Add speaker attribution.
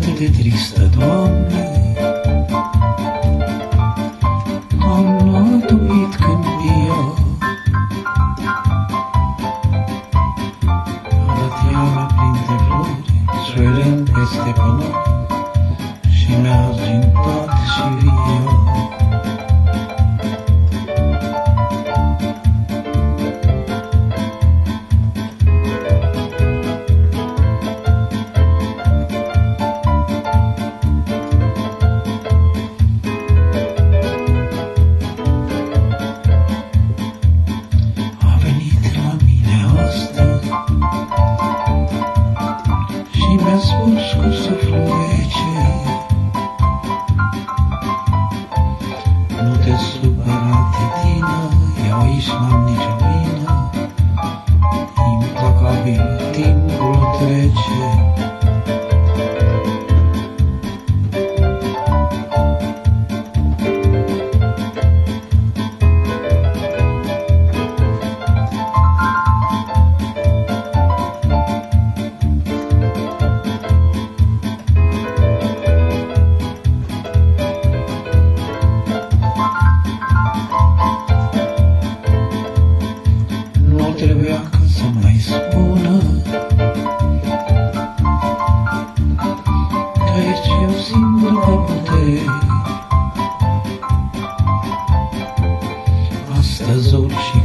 Speaker 1: atât de tristă, Doamne. Am luat uit când eu Arăteala printre flori, soarele peste pământ Și mi-a argintat și viior. supărat de tine Eu aici n-am nicio timpul trece. so